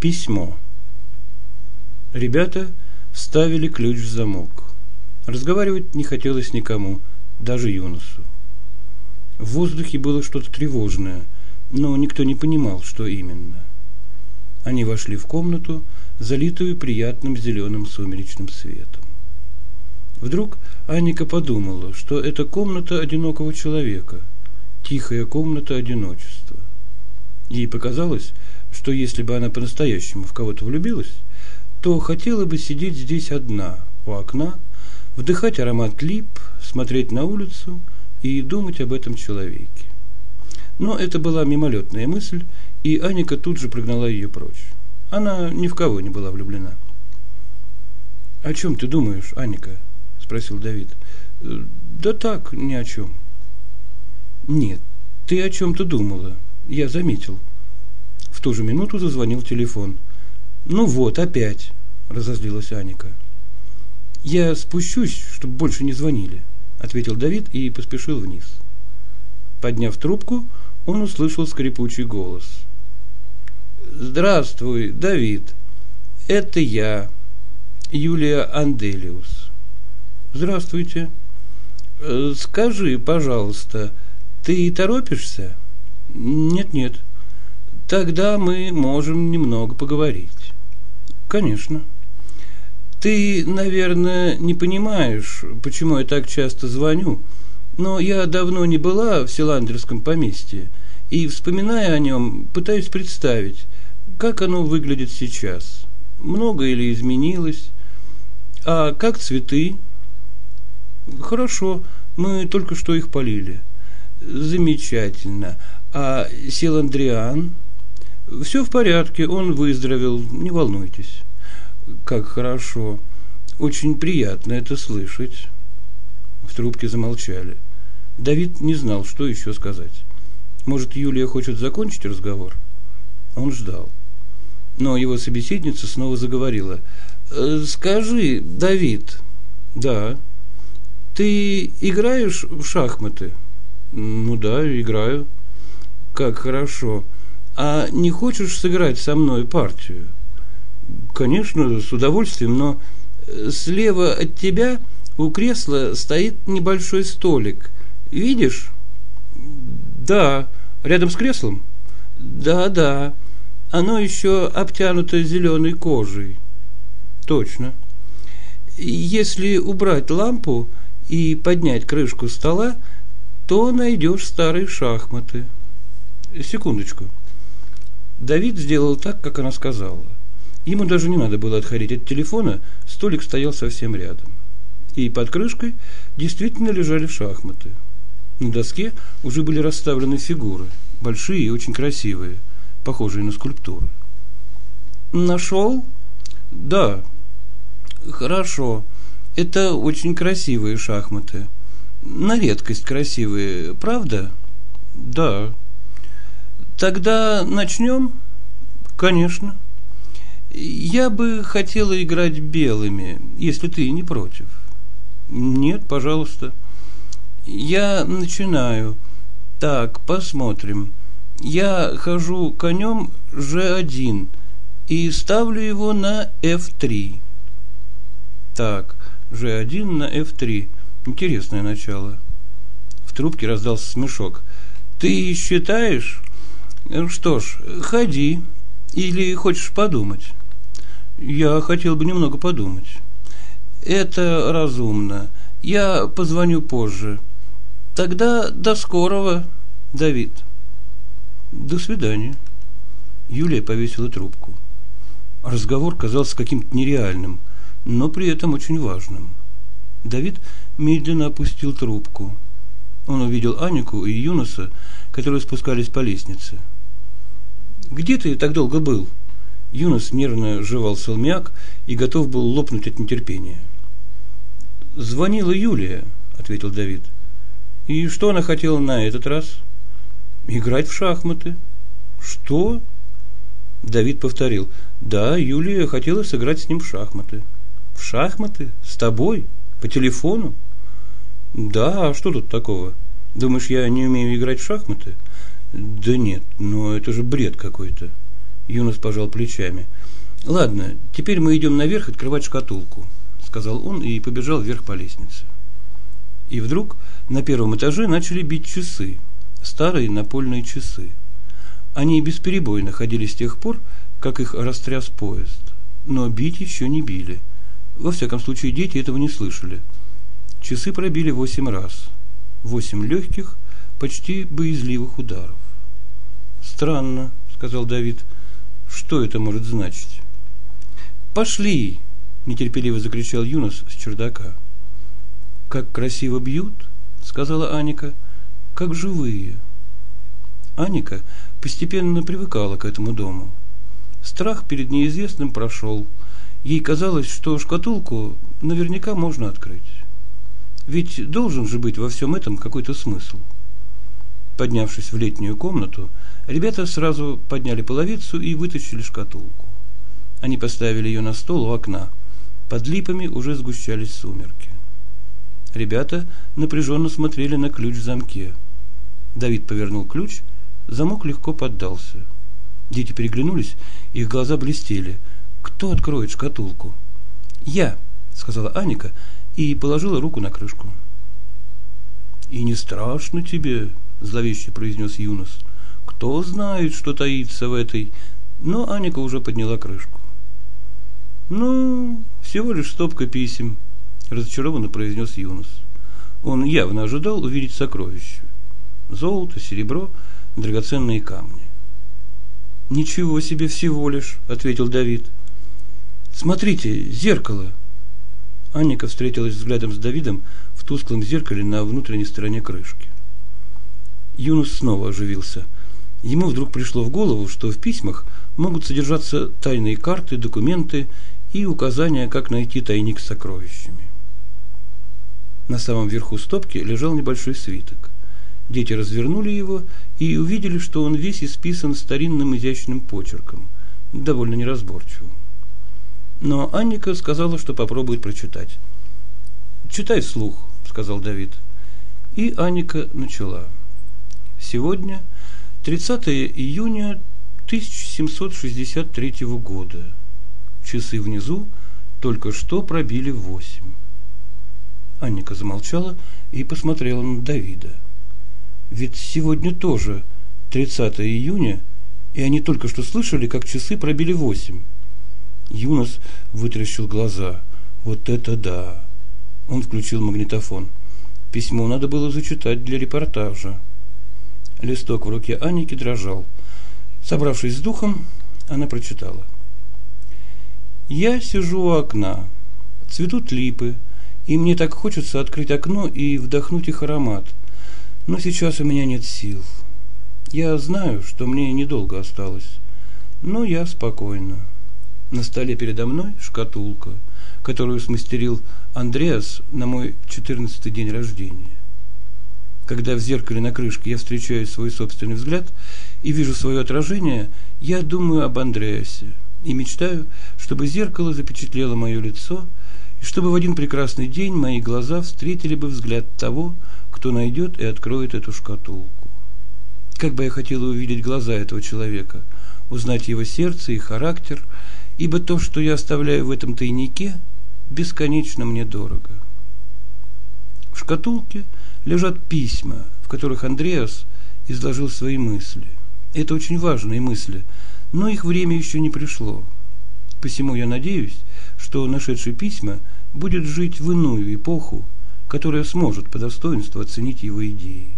Письмо. Ребята вставили ключ в замок. Разговаривать не хотелось никому, даже Юнусу. В воздухе было что-то тревожное, но никто не понимал, что именно. Они вошли в комнату, залитую приятным зеленым сумеречным светом. Вдруг Анника подумала, что это комната одинокого человека, тихая комната одиночества. Ей показалось, что если бы она по-настоящему в кого-то влюбилась, то хотела бы сидеть здесь одна, у окна, вдыхать аромат лип, смотреть на улицу и думать об этом человеке. Но это была мимолетная мысль, и Аника тут же прогнала ее прочь. Она ни в кого не была влюблена. «О чем ты думаешь, Аника?» – спросил Давид. «Да так, ни о чем». «Нет, ты о чем-то думала, я заметил». В ту же минуту зазвонил телефон. «Ну вот, опять», – разозлилась Аника. «Я спущусь, чтобы больше не звонили», – ответил Давид и поспешил вниз. Подняв трубку, он услышал скрипучий голос. «Здравствуй, Давид. Это я, Юлия Анделиус». «Здравствуйте». «Э, «Скажи, пожалуйста, ты торопишься?» «Нет-нет». «Тогда мы можем немного поговорить». «Конечно». Ты, наверное, не понимаешь, почему я так часто звоню, но я давно не была в Селандерском поместье, и, вспоминая о нем, пытаюсь представить, как оно выглядит сейчас. Много или изменилось? А как цветы? Хорошо, мы только что их полили. Замечательно. А Селандриан? Все в порядке, он выздоровел, не волнуйтесь. Как хорошо. Очень приятно это слышать. В трубке замолчали. Давид не знал, что еще сказать. Может, Юлия хочет закончить разговор? Он ждал. Но его собеседница снова заговорила. «Э, «Скажи, Давид». «Да». «Ты играешь в шахматы?» «Ну да, играю». «Как хорошо. А не хочешь сыграть со мной партию?» Конечно, с удовольствием, но э, слева от тебя у кресла стоит небольшой столик. Видишь? Да, рядом с креслом? Да, да. Оно еще обтянуто зеленой кожей. Точно. Если убрать лампу и поднять крышку стола, то найдешь старые шахматы. Секундочку. Давид сделал так, как она сказала. Ему даже не надо было отходить от телефона, столик стоял совсем рядом. И под крышкой действительно лежали шахматы. На доске уже были расставлены фигуры, большие и очень красивые, похожие на скульптуры. Нашел? Да. Хорошо. Это очень красивые шахматы. На редкость красивые, правда? Да. Тогда начнем? Конечно. Я бы хотела играть белыми, если ты не против. Нет, пожалуйста. Я начинаю. Так, посмотрим. Я хожу конем G1 и ставлю его на F3. Так, G1 на F3. Интересное начало. В трубке раздался смешок. Ты считаешь? Что ж, ходи. Или хочешь подумать? Я хотел бы немного подумать. Это разумно. Я позвоню позже. Тогда до скорого, Давид. До свидания. Юлия повесила трубку. Разговор казался каким-то нереальным, но при этом очень важным. Давид медленно опустил трубку. Он увидел Анику и Юноса, которые спускались по лестнице. «Где ты так долго был?» Юнос нервно жевал салмяк и готов был лопнуть от нетерпения. «Звонила Юлия», — ответил Давид. «И что она хотела на этот раз?» «Играть в шахматы». «Что?» Давид повторил. «Да, Юлия хотела сыграть с ним в шахматы». «В шахматы? С тобой? По телефону?» «Да, а что тут такого? Думаешь, я не умею играть в шахматы?» «Да нет, но это же бред какой-то». Юнос пожал плечами. Ладно, теперь мы идем наверх открывать шкатулку, сказал он и побежал вверх по лестнице. И вдруг на первом этаже начали бить часы, старые напольные часы. Они бесперебойно ходили с тех пор, как их растряс поезд, но бить еще не били. Во всяком случае, дети этого не слышали. Часы пробили восемь раз. Восемь легких, почти боязливых ударов. «Странно», — сказал Давид. «Что это может значить?» «Пошли!» – нетерпеливо закричал Юнос с чердака. «Как красиво бьют!» – сказала Аника. «Как живые!» Аника постепенно привыкала к этому дому. Страх перед неизвестным прошел. Ей казалось, что шкатулку наверняка можно открыть. Ведь должен же быть во всем этом какой-то смысл. Поднявшись в летнюю комнату, ребята сразу подняли половицу и вытащили шкатулку. Они поставили ее на стол у окна. Под липами уже сгущались сумерки. Ребята напряженно смотрели на ключ в замке. Давид повернул ключ, замок легко поддался. Дети переглянулись, их глаза блестели. Кто откроет шкатулку? Я, сказала Аника и положила руку на крышку. И не страшно тебе, зловеще произнес Юнос. Кто знает, что таится в этой... Но Аника уже подняла крышку. Ну, всего лишь стопка писем, разочарованно произнес Юнос. Он явно ожидал увидеть сокровища. Золото, серебро, драгоценные камни. Ничего себе всего лишь, ответил Давид. Смотрите, зеркало. Анника встретилась взглядом с Давидом в тусклом зеркале на внутренней стороне крышки. Юнус снова оживился. Ему вдруг пришло в голову, что в письмах могут содержаться тайные карты, документы и указания, как найти тайник с сокровищами. На самом верху стопки лежал небольшой свиток. Дети развернули его и увидели, что он весь исписан старинным изящным почерком, довольно неразборчивым. Но Анника сказала, что попробует прочитать. «Читай вслух», — сказал Давид. И Анника начала. «Сегодня, 30 июня 1763 года, Часы внизу только что пробили восемь. Анника замолчала и посмотрела на Давида. Ведь сегодня тоже 30 июня, и они только что слышали, как часы пробили восемь. Юнос вытрящил глаза. Вот это да! Он включил магнитофон. Письмо надо было зачитать для репортажа. Листок в руке Анники дрожал. Собравшись с духом, она прочитала – я сижу у окна. Цветут липы, и мне так хочется открыть окно и вдохнуть их аромат. Но сейчас у меня нет сил. Я знаю, что мне недолго осталось, но я спокойна. На столе передо мной шкатулка, которую смастерил Андреас на мой четырнадцатый день рождения. Когда в зеркале на крышке я встречаю свой собственный взгляд и вижу свое отражение, я думаю об Андреасе и мечтаю, чтобы зеркало запечатлело мое лицо, и чтобы в один прекрасный день мои глаза встретили бы взгляд того, кто найдет и откроет эту шкатулку. Как бы я хотела увидеть глаза этого человека, узнать его сердце и характер, ибо то, что я оставляю в этом тайнике, бесконечно мне дорого. В шкатулке лежат письма, в которых Андреас изложил свои мысли. Это очень важные мысли – но их время еще не пришло. Посему я надеюсь, что нашедший письма будет жить в иную эпоху, которая сможет по достоинству оценить его идеи.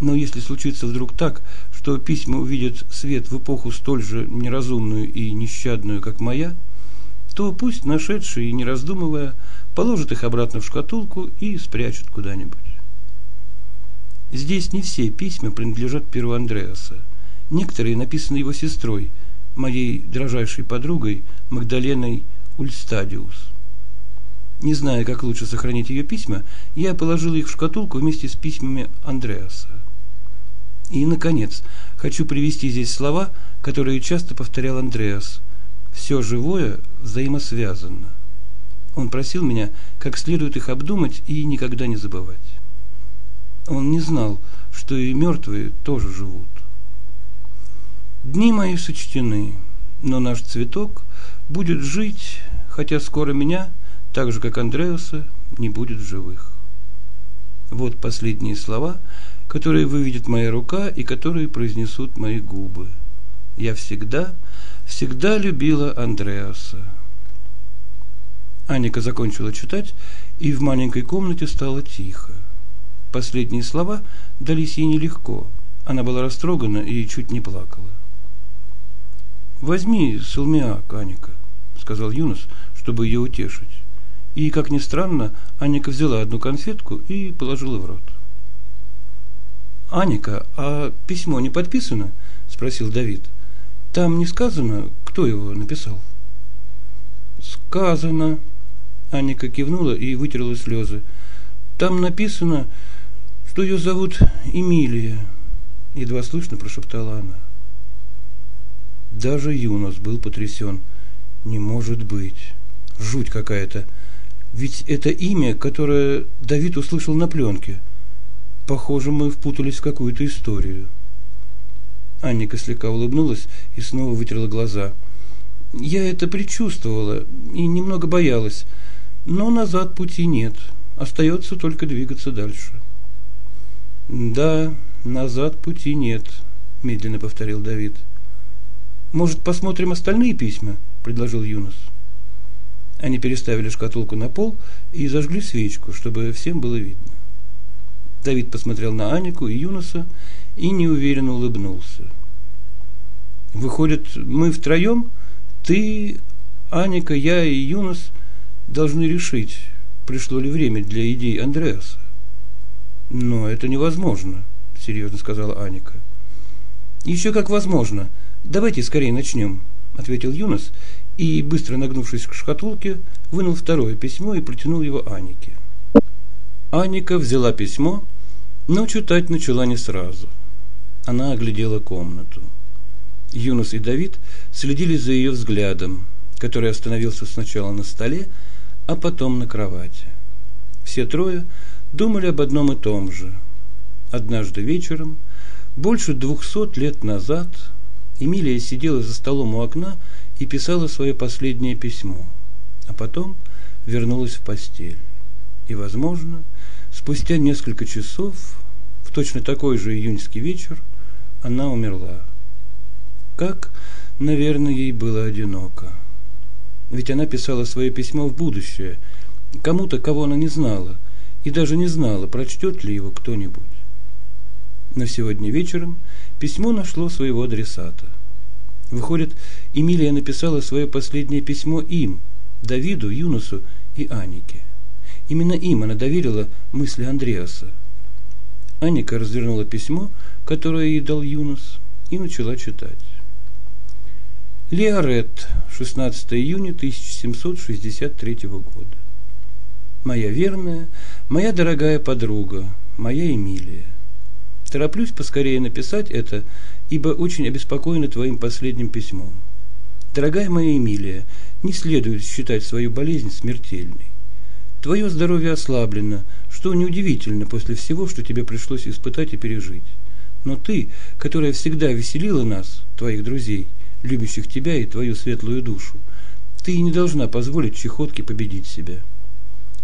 Но если случится вдруг так, что письма увидят свет в эпоху столь же неразумную и нещадную, как моя, то пусть нашедший, не раздумывая, положит их обратно в шкатулку и спрячет куда-нибудь. Здесь не все письма принадлежат Перу Андреаса. Некоторые написаны его сестрой, моей дрожайшей подругой Магдаленой Ульстадиус. Не зная, как лучше сохранить ее письма, я положил их в шкатулку вместе с письмами Андреаса. И, наконец, хочу привести здесь слова, которые часто повторял Андреас. «Все живое взаимосвязано». Он просил меня как следует их обдумать и никогда не забывать. Он не знал, что и мертвые тоже живут. Дни мои сочтены, но наш цветок будет жить, хотя скоро меня, так же как Андреуса, не будет в живых. Вот последние слова, которые выведет моя рука и которые произнесут мои губы. Я всегда, всегда любила Андреаса. Аника закончила читать, и в маленькой комнате стало тихо. Последние слова дались ей нелегко. Она была растрогана и чуть не плакала. «Возьми салмиак, Аника», — сказал Юнос, чтобы ее утешить. И, как ни странно, Аника взяла одну конфетку и положила в рот. «Аника, а письмо не подписано?» – спросил Давид. «Там не сказано, кто его написал?» «Сказано», – Аника кивнула и вытерла слезы. «Там написано, что ее зовут Эмилия», – едва слышно прошептала она. Даже Юнос был потрясен. «Не может быть! Жуть какая-то!» Ведь это имя, которое Давид услышал на пленке. Похоже, мы впутались в какую-то историю. Анника слегка улыбнулась и снова вытерла глаза. Я это предчувствовала и немного боялась, но назад пути нет. Остается только двигаться дальше. Да, назад пути нет, медленно повторил Давид. Может, посмотрим остальные письма? предложил Юнос. Они переставили шкатулку на пол и зажгли свечку, чтобы всем было видно. Давид посмотрел на Анику и Юноса и неуверенно улыбнулся. Выходит, мы втроем, ты, Аника, я и Юнос, должны решить, пришло ли время для идей Андреаса. Но это невозможно, серьезно сказала Аника. Еще как возможно. Давайте скорее начнем, ответил Юнос и, быстро нагнувшись к шкатулке, вынул второе письмо и протянул его Анике. Аника взяла письмо, но читать начала не сразу. Она оглядела комнату. Юнос и Давид следили за ее взглядом, который остановился сначала на столе, а потом на кровати. Все трое думали об одном и том же. Однажды вечером, больше двухсот лет назад, Эмилия сидела за столом у окна и писала свое последнее письмо, а потом вернулась в постель. И, возможно, спустя несколько часов, в точно такой же июньский вечер, она умерла. Как, наверное, ей было одиноко. Ведь она писала свое письмо в будущее, кому-то, кого она не знала, и даже не знала, прочтет ли его кто-нибудь. Но сегодня вечером письмо нашло своего адресата. Выходит, Эмилия написала свое последнее письмо им, Давиду, Юнусу и Анике. Именно им она доверила мысли Андреаса. Аника развернула письмо, которое ей дал Юнус, и начала читать. Леорет, 16 июня 1763 года. Моя верная, моя дорогая подруга, моя Эмилия. Тороплюсь поскорее написать это ибо очень обеспокоена твоим последним письмом. Дорогая моя Эмилия, не следует считать свою болезнь смертельной. Твое здоровье ослаблено, что неудивительно после всего, что тебе пришлось испытать и пережить. Но ты, которая всегда веселила нас, твоих друзей, любящих тебя и твою светлую душу, ты не должна позволить чехотке победить себя.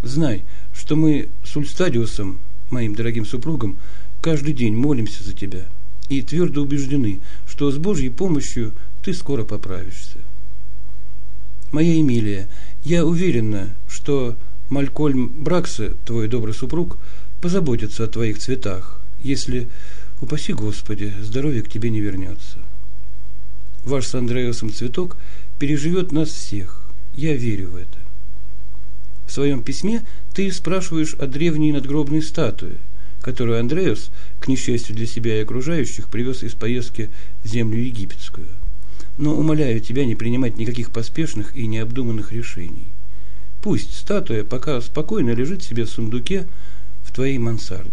Знай, что мы с Ульстадиусом, моим дорогим супругом, каждый день молимся за тебя – и твердо убеждены, что с Божьей помощью ты скоро поправишься. Моя Эмилия, я уверена, что Малькольм Бракса, твой добрый супруг, позаботится о твоих цветах, если, упаси Господи, здоровье к тебе не вернется. Ваш с Андреасом цветок переживет нас всех. Я верю в это. Своем письме ты спрашиваешь о древней надгробной статуе, которую Андреас, к несчастью для себя и окружающих, привез из поездки в землю египетскую. Но умоляю тебя не принимать никаких поспешных и необдуманных решений. Пусть статуя пока спокойно лежит себе в сундуке в твоей мансарде.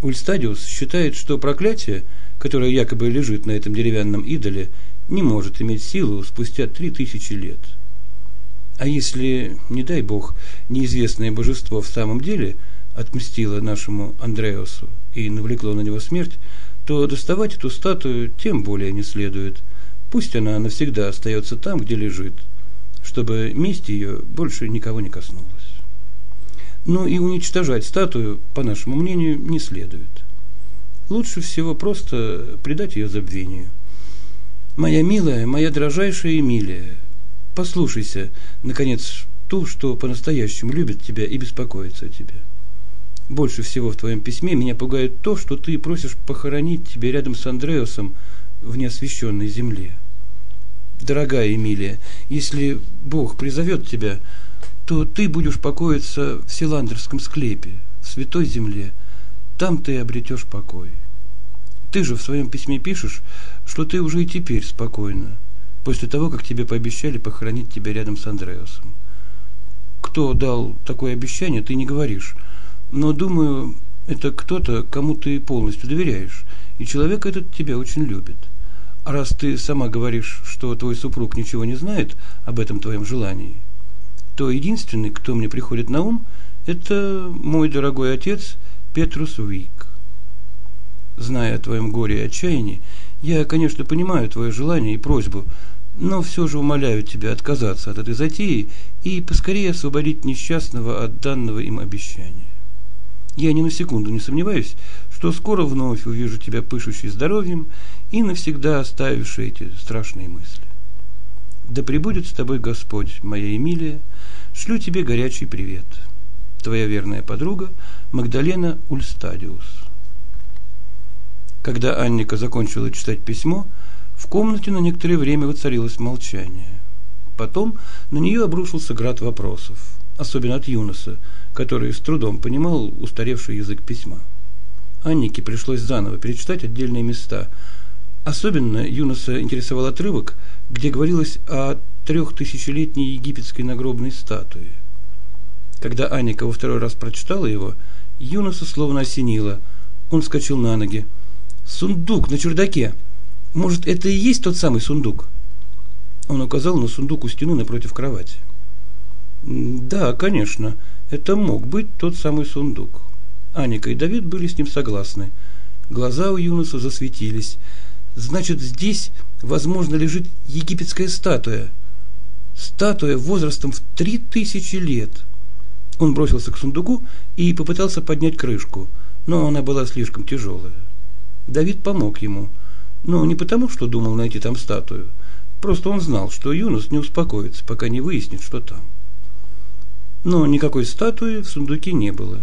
Ульстадиус считает, что проклятие, которое якобы лежит на этом деревянном идоле, не может иметь силу спустя три тысячи лет. А если, не дай бог, неизвестное божество в самом деле – отмстило нашему Андреасу и навлекло на него смерть, то доставать эту статую тем более не следует. Пусть она навсегда остается там, где лежит, чтобы месть ее больше никого не коснулась. Но и уничтожать статую, по нашему мнению, не следует. Лучше всего просто предать ее забвению. Моя милая, моя дрожайшая Эмилия, послушайся, наконец, ту, что по-настоящему любит тебя и беспокоится о тебе. Больше всего в твоем письме меня пугает то, что ты просишь похоронить тебя рядом с Андреасом в неосвященной земле. Дорогая Эмилия, если Бог призовет тебя, то ты будешь покоиться в Силандерском склепе, в святой земле. Там ты обретешь покой. Ты же в своем письме пишешь, что ты уже и теперь спокойна, после того, как тебе пообещали похоронить тебя рядом с Андреасом. Кто дал такое обещание, ты не говоришь, но, думаю, это кто-то, кому ты полностью доверяешь, и человек этот тебя очень любит. А раз ты сама говоришь, что твой супруг ничего не знает об этом твоем желании, то единственный, кто мне приходит на ум, это мой дорогой отец Петрус Уик. Зная о твоем горе и отчаянии, я, конечно, понимаю твое желание и просьбу, но все же умоляю тебя отказаться от этой затеи и поскорее освободить несчастного от данного им обещания. Я ни на секунду не сомневаюсь, что скоро вновь увижу тебя пышущей здоровьем и навсегда оставившей эти страшные мысли. Да пребудет с тобой Господь, моя Эмилия, шлю тебе горячий привет. Твоя верная подруга Магдалена Ульстадиус. Когда Анника закончила читать письмо, в комнате на некоторое время воцарилось молчание. Потом на нее обрушился град вопросов, особенно от Юноса, который с трудом понимал устаревший язык письма. Аннике пришлось заново перечитать отдельные места. Особенно Юноса интересовал отрывок, где говорилось о трехтысячелетней египетской нагробной статуе. Когда Анника во второй раз прочитала его, Юноса словно осенило. Он вскочил на ноги. «Сундук на чердаке! Может, это и есть тот самый сундук?» Он указал на сундук у стены напротив кровати. «Да, конечно. Это мог быть тот самый сундук. Аника и Давид были с ним согласны. Глаза у Юнуса засветились. Значит, здесь, возможно, лежит египетская статуя. Статуя возрастом в три тысячи лет. Он бросился к сундуку и попытался поднять крышку, но она была слишком тяжелая. Давид помог ему, но не потому, что думал найти там статую. Просто он знал, что Юнус не успокоится, пока не выяснит, что там но никакой статуи в сундуке не было,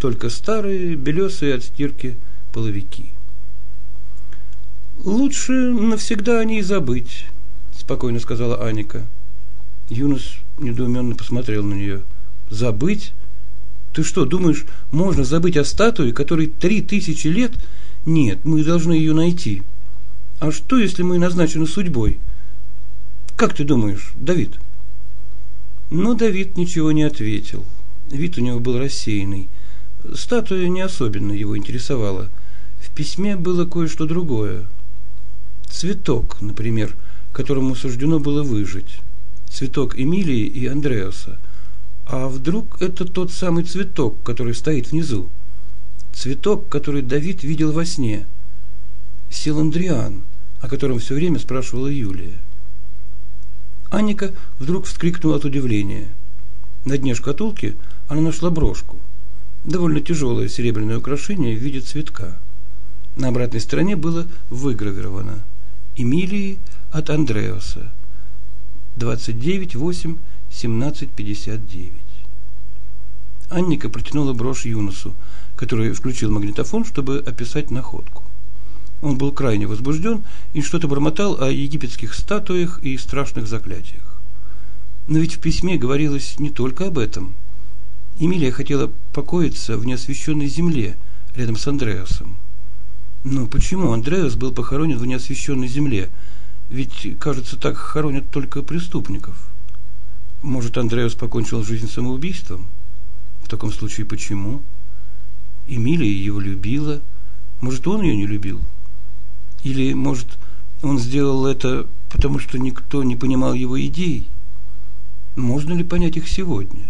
только старые белесые от стирки половики. «Лучше навсегда о ней забыть», – спокойно сказала Аника. Юнус недоуменно посмотрел на нее. «Забыть? Ты что, думаешь, можно забыть о статуе, которой три тысячи лет? Нет, мы должны ее найти. А что, если мы назначены судьбой? Как ты думаешь, Давид?» Но Давид ничего не ответил. Вид у него был рассеянный. Статуя не особенно его интересовала. В письме было кое-что другое. Цветок, например, которому суждено было выжить. Цветок Эмилии и Андреаса. А вдруг это тот самый цветок, который стоит внизу? Цветок, который Давид видел во сне. Силандриан, о котором все время спрашивала Юлия. Анника вдруг вскрикнула от удивления. На дне шкатулки она нашла брошку. Довольно тяжелое серебряное украшение в виде цветка. На обратной стороне было выгравировано «Эмилии от Андреаса. 29.8. 17.59». Анника протянула брошь Юнусу, который включил магнитофон, чтобы описать находку. Он был крайне возбужден и что-то бормотал о египетских статуях и страшных заклятиях. Но ведь в письме говорилось не только об этом. Эмилия хотела покоиться в неосвященной земле рядом с Андреасом. Но почему Андреас был похоронен в неосвященной земле? Ведь, кажется, так хоронят только преступников. Может, Андреас покончил жизнь самоубийством? В таком случае, почему? Эмилия его любила. Может, он ее не любил? Или, может, он сделал это, потому что никто не понимал его идей? Можно ли понять их сегодня?